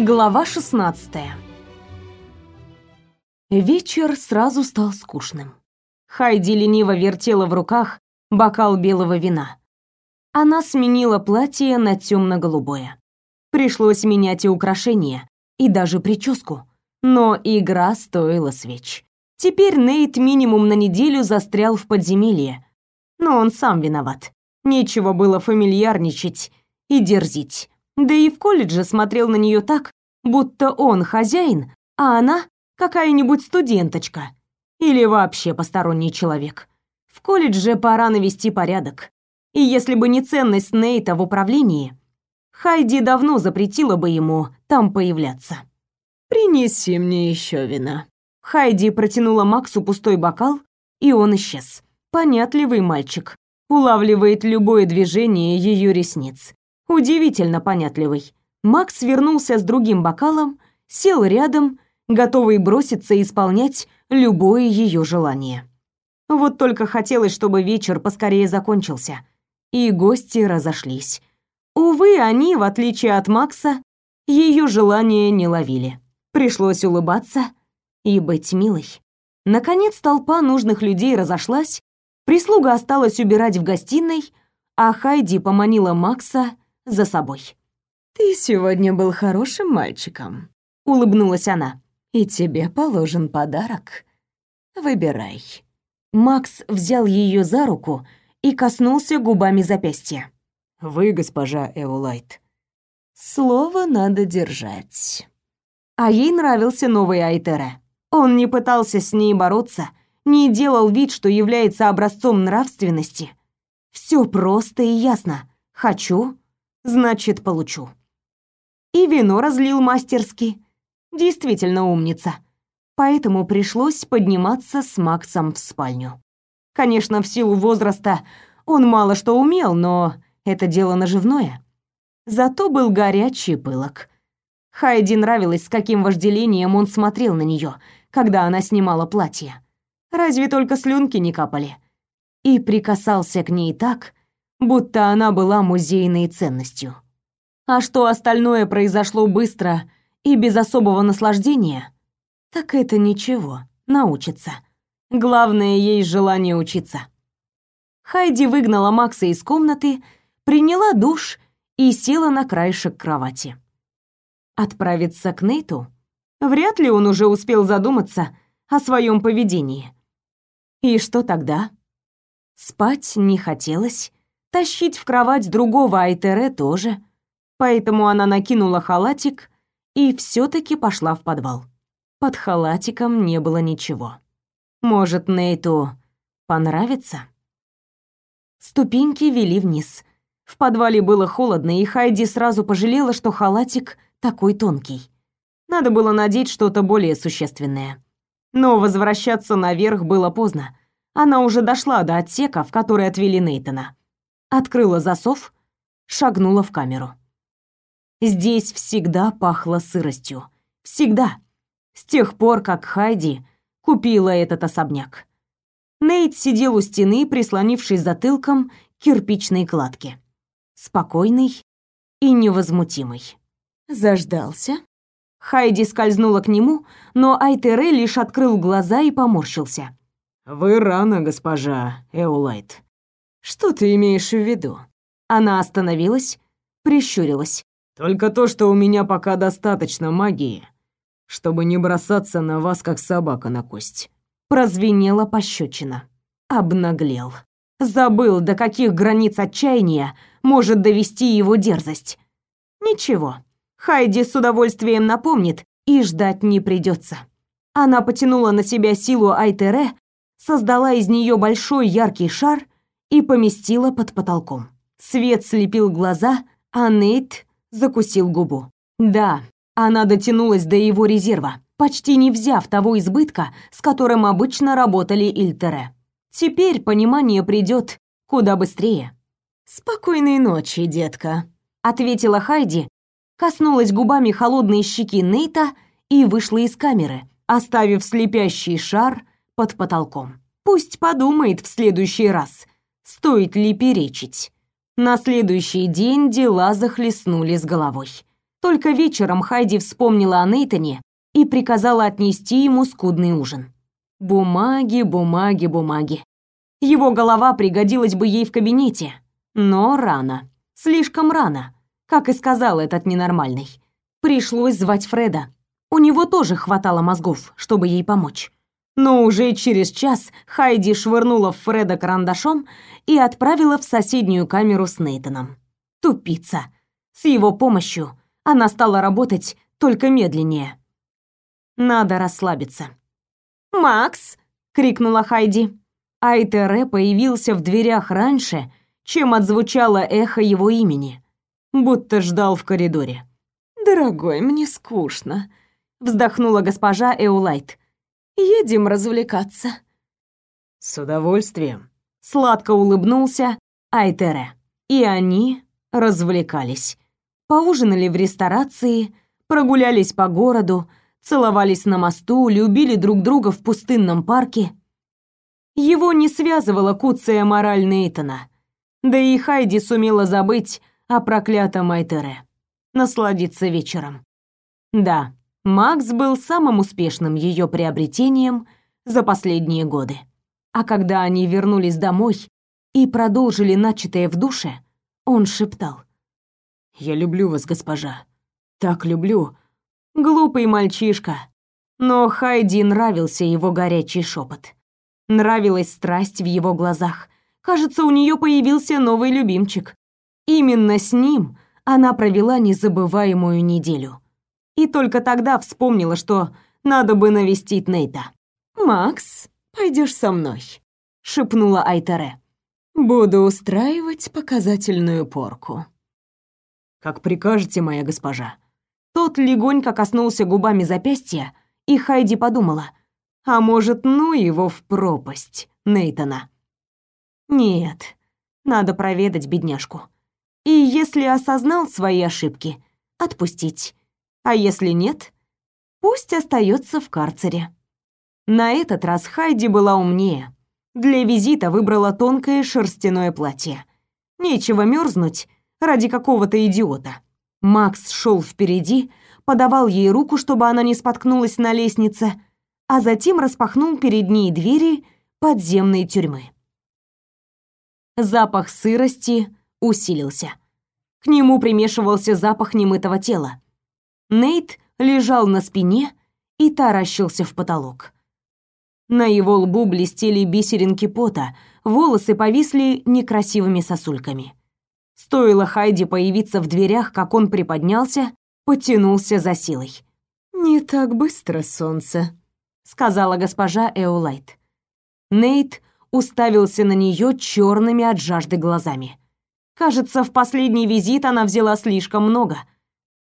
Глава 16. Вечер сразу стал скучным. Хайди лениво вертела в руках бокал белого вина. Она сменила платье на темно голубое Пришлось менять и украшения, и даже прическу. Но игра стоила свеч. Теперь Нейт минимум на неделю застрял в подземелье. Но он сам виноват. Нечего было фамильярничать и дерзить. Да и в колледже смотрел на нее так, будто он хозяин, а она какая-нибудь студенточка или вообще посторонний человек. В колледже пора навести порядок. И если бы не ценность Нейта в управлении, Хайди давно запретила бы ему там появляться. «Принеси мне еще вина». Хайди протянула Максу пустой бокал, и он исчез. Понятливый мальчик. Улавливает любое движение ее ресниц. Удивительно понятливый. Макс вернулся с другим бокалом, сел рядом, готовый броситься исполнять любое ее желание. Вот только хотелось, чтобы вечер поскорее закончился, и гости разошлись. Увы, они, в отличие от Макса, ее желания не ловили. Пришлось улыбаться и быть милой. Наконец толпа нужных людей разошлась, прислуга осталась убирать в гостиной, а Хайди поманила Макса за собой. «Ты сегодня был хорошим мальчиком», — улыбнулась она. «И тебе положен подарок. Выбирай». Макс взял ее за руку и коснулся губами запястья. «Вы, госпожа Эолайт». «Слово надо держать». А ей нравился новый Айтере. Он не пытался с ней бороться, не делал вид, что является образцом нравственности. Все просто и ясно. Хочу, значит, получу и вино разлил мастерски. Действительно умница. Поэтому пришлось подниматься с Максом в спальню. Конечно, в силу возраста он мало что умел, но это дело наживное. Зато был горячий пылок. Хайди нравилось, с каким вожделением он смотрел на нее, когда она снимала платье. Разве только слюнки не капали. И прикасался к ней так, будто она была музейной ценностью. А что остальное произошло быстро и без особого наслаждения, так это ничего, научится. Главное ей желание учиться. Хайди выгнала Макса из комнаты, приняла душ и села на краешек кровати. Отправиться к Нейту? Вряд ли он уже успел задуматься о своем поведении. И что тогда? Спать не хотелось, тащить в кровать другого Айтере тоже. Поэтому она накинула халатик и все таки пошла в подвал. Под халатиком не было ничего. Может, Нейту понравится? Ступеньки вели вниз. В подвале было холодно, и Хайди сразу пожалела, что халатик такой тонкий. Надо было надеть что-то более существенное. Но возвращаться наверх было поздно. Она уже дошла до отсека, в который отвели Нейтона. Открыла засов, шагнула в камеру. Здесь всегда пахло сыростью. Всегда. С тех пор, как Хайди купила этот особняк. Нейт сидел у стены, прислонившись затылком к кирпичной кладке. Спокойный и невозмутимый. Заждался. Хайди скользнула к нему, но Айтере лишь открыл глаза и поморщился. «Вы рано, госпожа Эулайт. Что ты имеешь в виду?» Она остановилась, прищурилась. Только то, что у меня пока достаточно магии, чтобы не бросаться на вас, как собака на кость». Прозвенела пощечина. Обнаглел. Забыл, до каких границ отчаяния может довести его дерзость. Ничего, Хайди с удовольствием напомнит, и ждать не придется. Она потянула на себя силу Айтере, создала из нее большой яркий шар и поместила под потолком. Свет слепил глаза, а Нейт закусил губу. Да, она дотянулась до его резерва, почти не взяв того избытка, с которым обычно работали Ильтере. Теперь понимание придет куда быстрее. «Спокойной ночи, детка», — ответила Хайди, коснулась губами холодной щеки Нейта и вышла из камеры, оставив слепящий шар под потолком. Пусть подумает в следующий раз, стоит ли перечить. На следующий день дела захлестнули с головой. Только вечером Хайди вспомнила о Нейтоне и приказала отнести ему скудный ужин. Бумаги, бумаги, бумаги. Его голова пригодилась бы ей в кабинете, но рано. Слишком рано, как и сказал этот ненормальный. Пришлось звать Фреда. У него тоже хватало мозгов, чтобы ей помочь. Но уже через час Хайди швырнула в Фреда карандашом и отправила в соседнюю камеру с Нейтаном. Тупица. С его помощью она стала работать только медленнее. Надо расслабиться. «Макс!» — крикнула Хайди. Айтере появился в дверях раньше, чем отзвучало эхо его имени, будто ждал в коридоре. «Дорогой, мне скучно», — вздохнула госпожа Эулайт. Едем развлекаться». «С удовольствием», — сладко улыбнулся Айтере. И они развлекались. Поужинали в ресторации, прогулялись по городу, целовались на мосту, любили друг друга в пустынном парке. Его не связывала куция мораль Нейтона. Да и Хайди сумела забыть о проклятом Айтере. Насладиться вечером. Да, Макс был самым успешным ее приобретением за последние годы. А когда они вернулись домой и продолжили начатое в душе, он шептал: "Я люблю вас, госпожа. Так люблю". Глупый мальчишка. Но Хайди нравился его горячий шепот. Нравилась страсть в его глазах. Кажется, у нее появился новый любимчик. Именно с ним она провела незабываемую неделю и только тогда вспомнила, что надо бы навестить Нейта. «Макс, пойдешь со мной», — шепнула Айтере. «Буду устраивать показательную порку». «Как прикажете, моя госпожа». Тот легонько коснулся губами запястья, и Хайди подумала, а может, ну его в пропасть, Нейтона. Нет, надо проведать бедняжку. И если осознал свои ошибки, отпустить. А если нет, пусть остается в карцере. На этот раз Хайди была умнее. Для визита выбрала тонкое шерстяное платье. Нечего мерзнуть ради какого-то идиота. Макс шел впереди, подавал ей руку, чтобы она не споткнулась на лестнице, а затем распахнул перед ней двери подземной тюрьмы. Запах сырости усилился. К нему примешивался запах немытого тела. Нейт лежал на спине и таращился в потолок. На его лбу блестели бисеринки пота, волосы повисли некрасивыми сосульками. Стоило Хайди появиться в дверях, как он приподнялся, потянулся за силой. «Не так быстро, солнце», — сказала госпожа Эолайт. Нейт уставился на нее черными от жажды глазами. Кажется, в последний визит она взяла слишком много —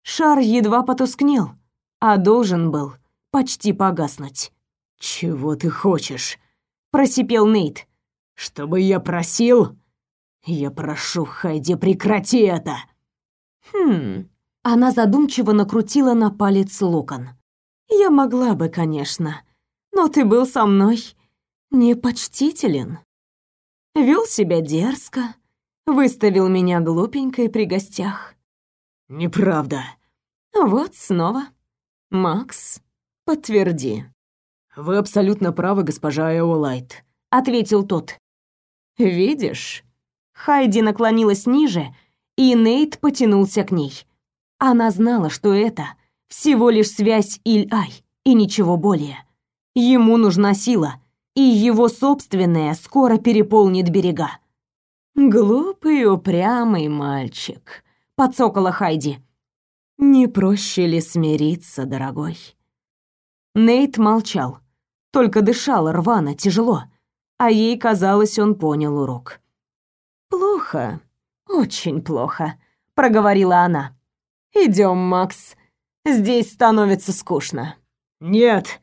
Шар едва потускнел, а должен был почти погаснуть. «Чего ты хочешь?» — просипел Нейт. «Чтобы я просил?» «Я прошу, Хайди, прекрати это!» «Хм...» Она задумчиво накрутила на палец локон. «Я могла бы, конечно, но ты был со мной непочтителен. Вел себя дерзко, выставил меня глупенькой при гостях. Неправда. Вот снова. Макс, подтверди. Вы абсолютно правы, госпожа Эолайт, ответил тот. Видишь? Хайди наклонилась ниже, и Нейт потянулся к ней. Она знала, что это всего лишь связь Иль-Ай и ничего более. Ему нужна сила, и его собственная скоро переполнит берега. Глупый упрямый мальчик, подсокола Хайди. Не проще ли смириться, дорогой? Нейт молчал, только дышал рвано, тяжело, а ей казалось, он понял урок. Плохо, очень плохо, проговорила она. Идем, Макс. Здесь становится скучно. Нет.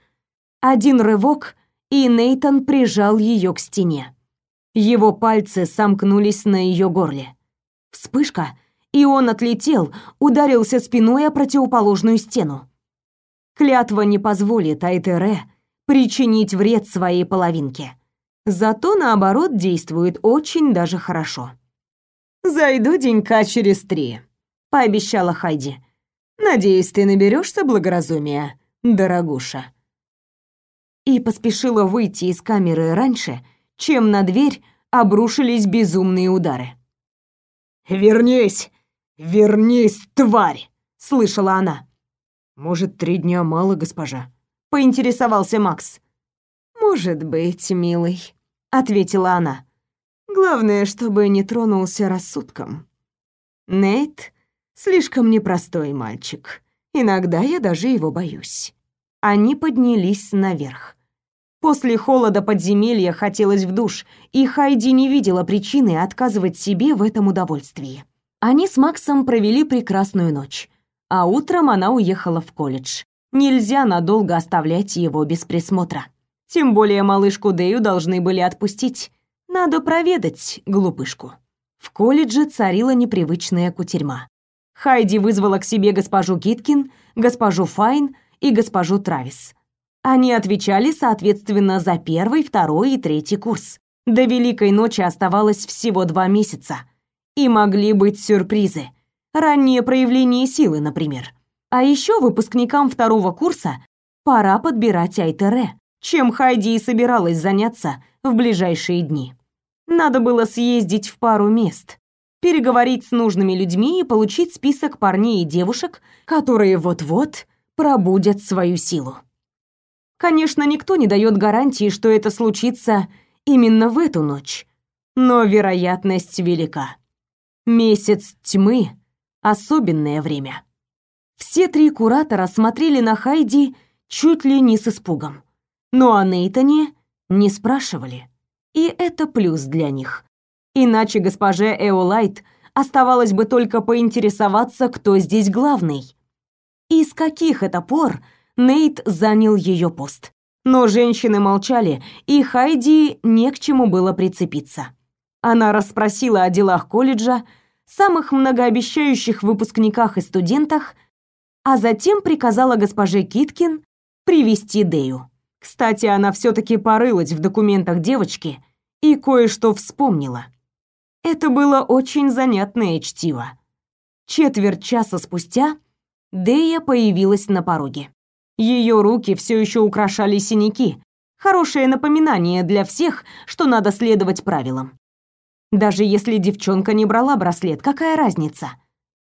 Один рывок, и Нейтон прижал ее к стене. Его пальцы сомкнулись на ее горле. Вспышка, и он отлетел, ударился спиной о противоположную стену. Клятва не позволит Айтере причинить вред своей половинке. Зато, наоборот, действует очень даже хорошо. «Зайду денька через три», — пообещала Хайди. Надеюсь, ты наберешься благоразумия, дорогуша. И поспешила выйти из камеры раньше, чем на дверь обрушились безумные удары. «Вернись! Вернись, тварь!» — слышала она. «Может, три дня мало, госпожа?» — поинтересовался Макс. «Может быть, милый», — ответила она. «Главное, чтобы не тронулся рассудком. Нейт слишком непростой мальчик. Иногда я даже его боюсь». Они поднялись наверх. После холода подземелья хотелось в душ, и Хайди не видела причины отказывать себе в этом удовольствии. Они с Максом провели прекрасную ночь, а утром она уехала в колледж. Нельзя надолго оставлять его без присмотра. Тем более малышку Дэю должны были отпустить. Надо проведать глупышку. В колледже царила непривычная кутерьма. Хайди вызвала к себе госпожу Гиткин, госпожу Файн и госпожу Травис. Они отвечали, соответственно, за первый, второй и третий курс. До Великой ночи оставалось всего два месяца. И могли быть сюрпризы. Раннее проявление силы, например. А еще выпускникам второго курса пора подбирать Айтере, чем Хайди и собиралась заняться в ближайшие дни. Надо было съездить в пару мест, переговорить с нужными людьми и получить список парней и девушек, которые вот-вот пробудят свою силу. Конечно, никто не дает гарантии, что это случится именно в эту ночь, но вероятность велика. Месяц тьмы — особенное время. Все три куратора смотрели на Хайди чуть ли не с испугом. Но о Нейтане не спрашивали. И это плюс для них. Иначе госпоже Эолайт оставалось бы только поинтересоваться, кто здесь главный. И с каких это пор Нейт занял ее пост. Но женщины молчали, и Хайди не к чему было прицепиться. Она расспросила о делах колледжа, самых многообещающих выпускниках и студентах, а затем приказала госпоже Киткин привести Дею. Кстати, она все таки порылась в документах девочки и кое-что вспомнила. Это было очень занятное чтиво. Четверть часа спустя Дея появилась на пороге. Ее руки все еще украшали синяки. Хорошее напоминание для всех, что надо следовать правилам. Даже если девчонка не брала браслет, какая разница?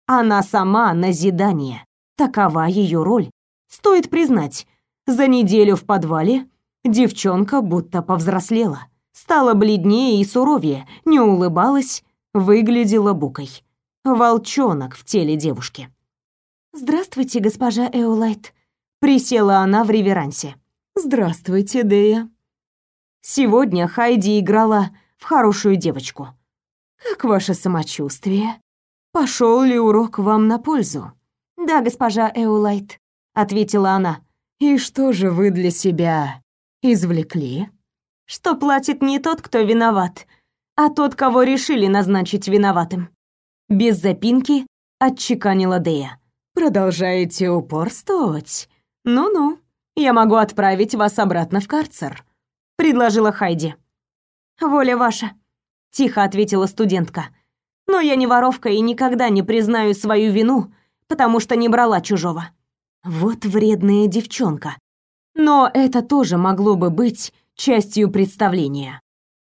Она сама назидание. Такова ее роль. Стоит признать, за неделю в подвале девчонка будто повзрослела. Стала бледнее и суровее, не улыбалась, выглядела букой. Волчонок в теле девушки. «Здравствуйте, госпожа Эолайт», Присела она в реверансе. «Здравствуйте, Дея». Сегодня Хайди играла в хорошую девочку. «Как ваше самочувствие? Пошел ли урок вам на пользу?» «Да, госпожа Эулайт», — ответила она. «И что же вы для себя извлекли?» «Что платит не тот, кто виноват, а тот, кого решили назначить виноватым». Без запинки отчеканила Дея. «Продолжаете упорствовать?» «Ну-ну, я могу отправить вас обратно в карцер», — предложила Хайди. «Воля ваша», — тихо ответила студентка. «Но я не воровка и никогда не признаю свою вину, потому что не брала чужого». Вот вредная девчонка. Но это тоже могло бы быть частью представления.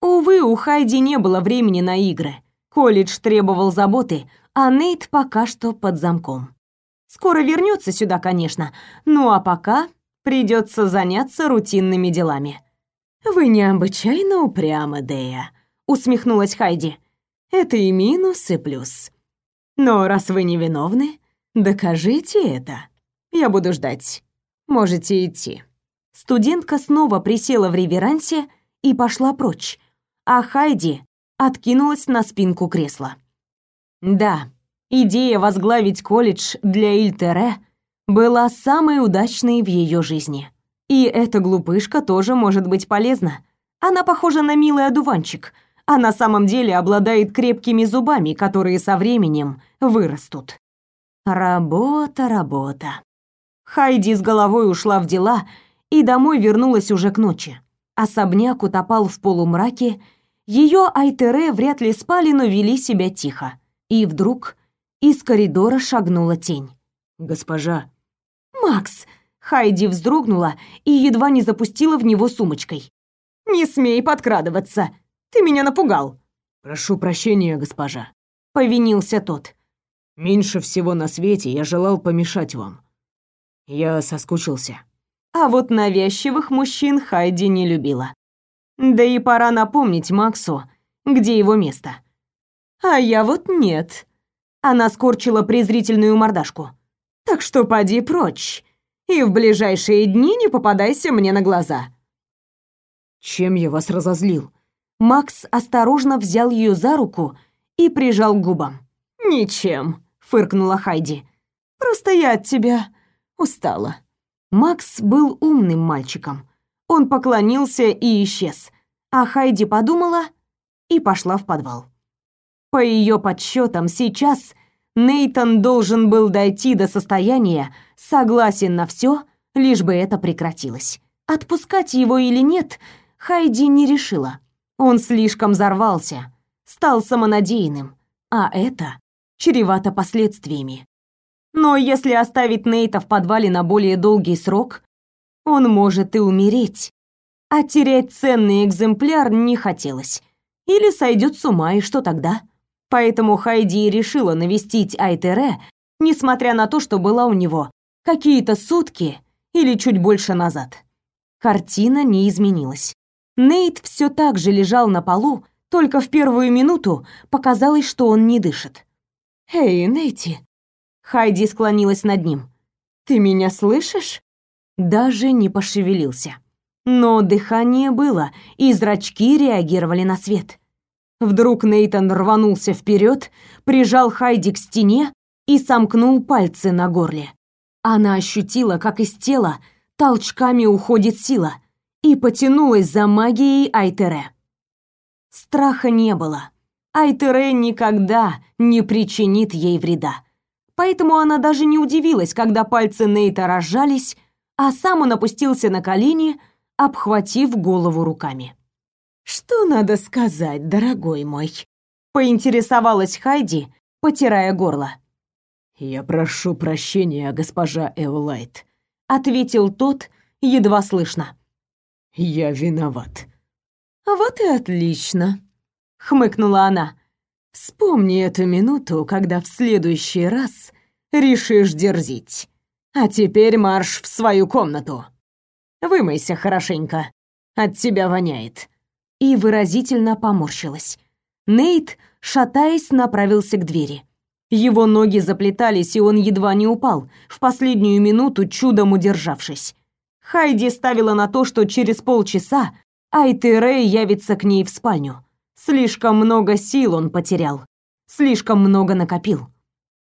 Увы, у Хайди не было времени на игры. Колледж требовал заботы, а Нейт пока что под замком. Скоро вернется сюда, конечно. Ну а пока придется заняться рутинными делами. Вы необычайно упрямы, Дея, усмехнулась Хайди. Это и минус, и плюс. Но раз вы невиновны, докажите это. Я буду ждать. Можете идти. Студентка снова присела в реверансе и пошла прочь, а Хайди откинулась на спинку кресла. Да, Идея возглавить колледж для Ильтере была самой удачной в ее жизни. И эта глупышка тоже может быть полезна. Она похожа на милый одуванчик, а на самом деле обладает крепкими зубами, которые со временем вырастут. Работа, работа. Хайди с головой ушла в дела и домой вернулась уже к ночи. Особняк утопал в полумраке, ее Айтере вряд ли спали, но вели себя тихо. И вдруг из коридора шагнула тень. «Госпожа». «Макс!» Хайди вздрогнула и едва не запустила в него сумочкой. «Не смей подкрадываться! Ты меня напугал!» «Прошу прощения, госпожа», — повинился тот. «Меньше всего на свете я желал помешать вам. Я соскучился». А вот навязчивых мужчин Хайди не любила. Да и пора напомнить Максу, где его место. А я вот нет. Она скорчила презрительную мордашку. Так что поди прочь. И в ближайшие дни не попадайся мне на глаза. Чем я вас разозлил? Макс осторожно взял ее за руку и прижал к губам. Ничем, фыркнула Хайди. Просто я от тебя устала. Макс был умным мальчиком. Он поклонился и исчез, а Хайди подумала и пошла в подвал. По ее подсчетам, сейчас Нейтон должен был дойти до состояния согласен на все, лишь бы это прекратилось. Отпускать его или нет, Хайди не решила. Он слишком взорвался, стал самонадеянным, а это чревато последствиями. Но если оставить Нейта в подвале на более долгий срок, он может и умереть. А терять ценный экземпляр не хотелось. Или сойдет с ума, и что тогда? Поэтому Хайди решила навестить Айтере, несмотря на то, что была у него какие-то сутки или чуть больше назад. Картина не изменилась. Нейт все так же лежал на полу, только в первую минуту показалось, что он не дышит. «Эй, Нейти!» Хайди склонилась над ним. «Ты меня слышишь?» Даже не пошевелился. Но дыхание было, и зрачки реагировали на свет. Вдруг Нейтан рванулся вперед, прижал Хайди к стене и сомкнул пальцы на горле. Она ощутила, как из тела толчками уходит сила, и потянулась за магией Айтере. Страха не было. Айтере никогда не причинит ей вреда. Поэтому она даже не удивилась, когда пальцы Нейта разжались, а сам он опустился на колени, обхватив голову руками. «Что надо сказать, дорогой мой?» — поинтересовалась Хайди, потирая горло. «Я прошу прощения, госпожа Эолайт», — ответил тот, едва слышно. «Я виноват». «Вот и отлично», — хмыкнула она. «Вспомни эту минуту, когда в следующий раз решишь дерзить. А теперь марш в свою комнату. Вымойся хорошенько, от тебя воняет» и выразительно поморщилась. Нейт, шатаясь, направился к двери. Его ноги заплетались, и он едва не упал, в последнюю минуту чудом удержавшись. Хайди ставила на то, что через полчаса Айтерей явится к ней в спальню. Слишком много сил он потерял, слишком много накопил.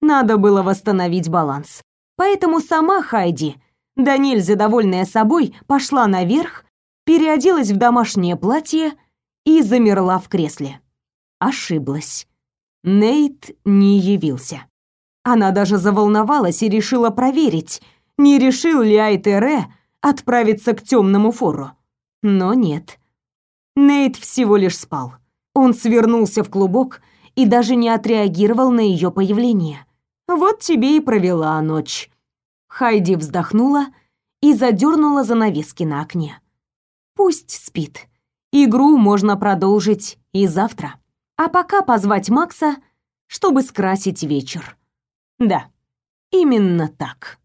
Надо было восстановить баланс. Поэтому сама Хайди, да нельзя довольная собой, пошла наверх, переоделась в домашнее платье и замерла в кресле. Ошиблась. Нейт не явился. Она даже заволновалась и решила проверить, не решил ли Айтере отправиться к темному фору. Но нет. Нейт всего лишь спал. Он свернулся в клубок и даже не отреагировал на ее появление. Вот тебе и провела ночь. Хайди вздохнула и задернула занавески на окне. Пусть спит. Игру можно продолжить и завтра. А пока позвать Макса, чтобы скрасить вечер. Да, именно так.